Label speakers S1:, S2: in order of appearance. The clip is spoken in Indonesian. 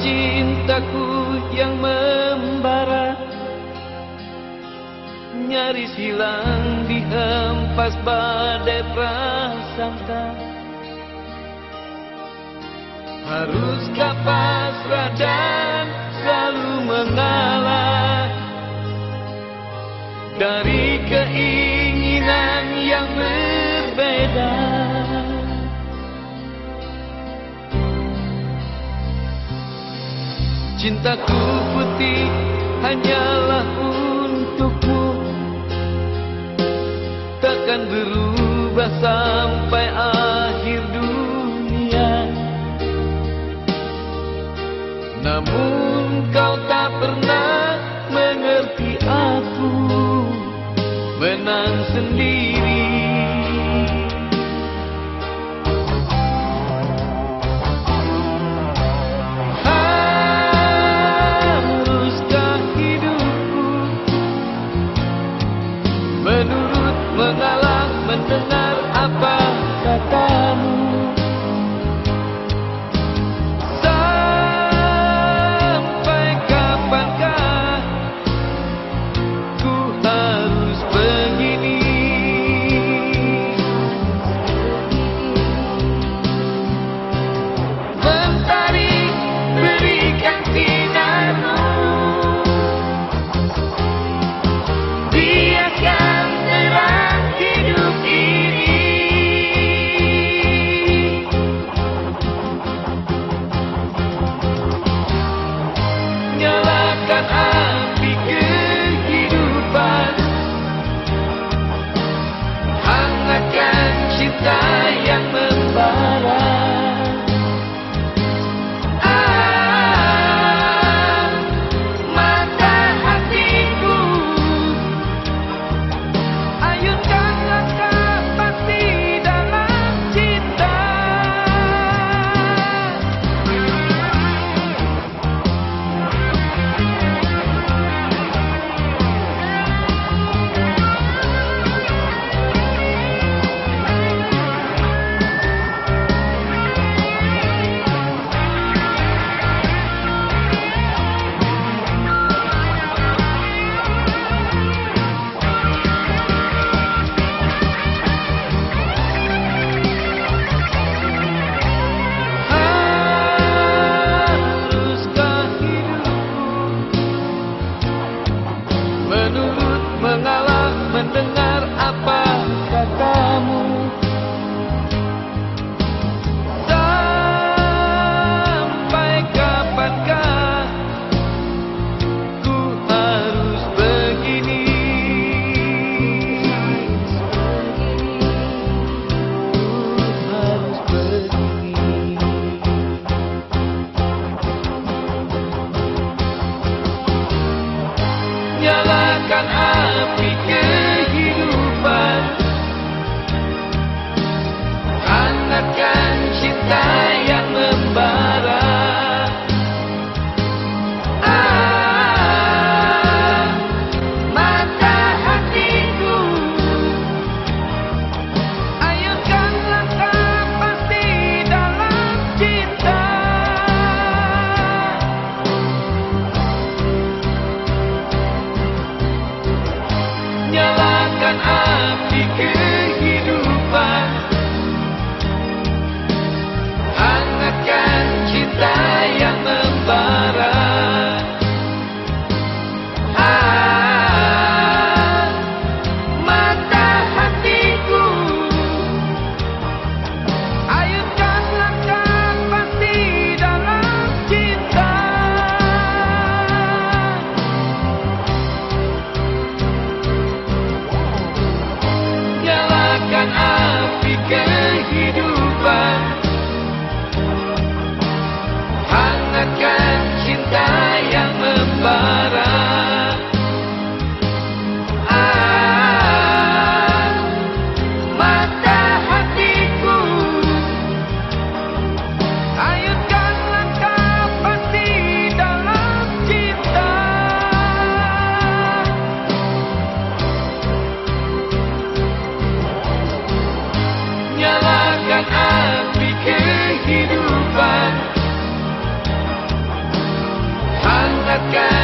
S1: Cintaku yang membara. Nyaris hilang di dihempas badai prasangka. Harus kapas radan selalu mengalah Dari keinginan Cintaku putih hanyalah untukmu. Takkan berubah sampai mengalah mendengar. akan He can. api kehidupan. dan api kehidupan. Hangatkan